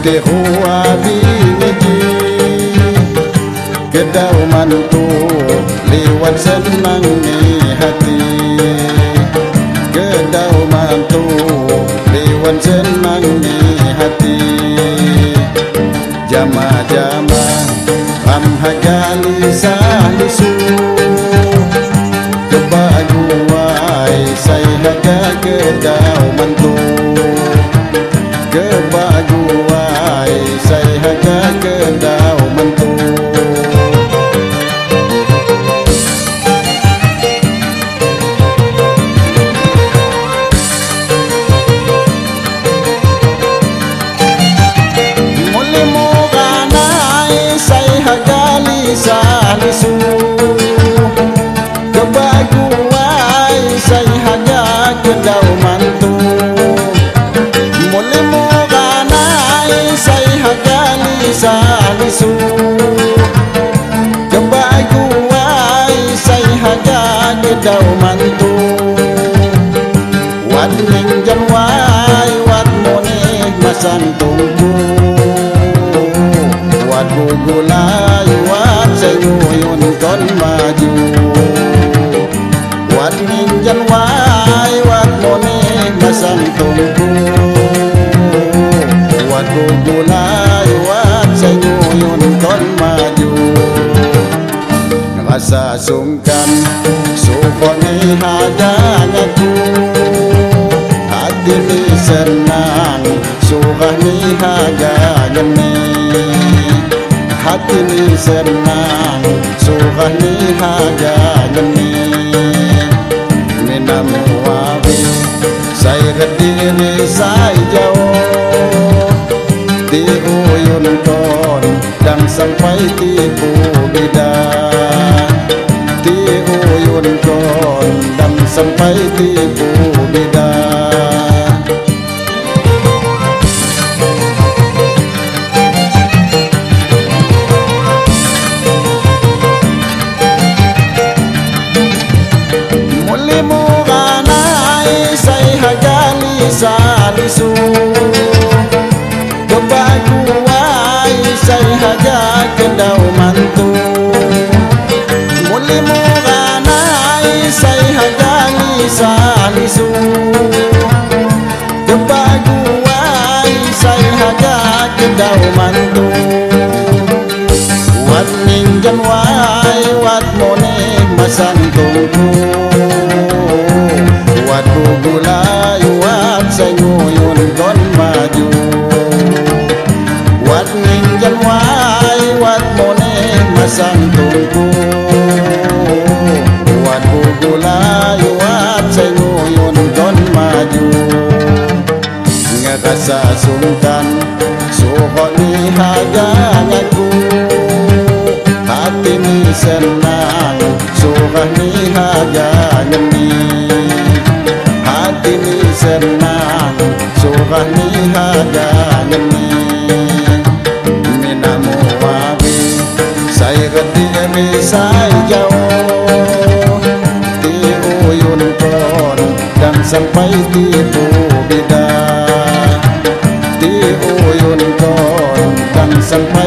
Teru abi ngaji Kedau manuku Lewat senang ni hati Kedau mantu Lewat senang ni hati Jama-jama Amhagali sahisu Kebaguai Saya haka kedau mantu Kedau Santungku Wat gugulah kon maju sungkan Sukoni hadanganku Hati ni senang Surah ni hadangannya Hati ni senang Surah ni hadangannya Minamu wabi Saya rediri saya jauh. Di uyun kon Dan sampai tipu bidah Di uyun kon Dan sampai tipu bidah Muli mo ganai Say hagali salisu Kebaguai say haga kendau mantu. Muli mo ganai say hagali salisu Kebaguai say haga kendau mantu. Wat ninjan wai, wat mone masan tungku Wat gugulay wat sayuyun kon maju Wat ninjan wai wat mone masan tungku Wat gugulay wat sayuyun kon maju Ngakasa sungkan Suhoni haganganku Hati ni senang Surah ni hagangani Hati ni senang Surah Minamu wabi Saya kediri saya jauh Ti uyun kon Dan sampai tipu bidah Ti uyun kon Dan sampai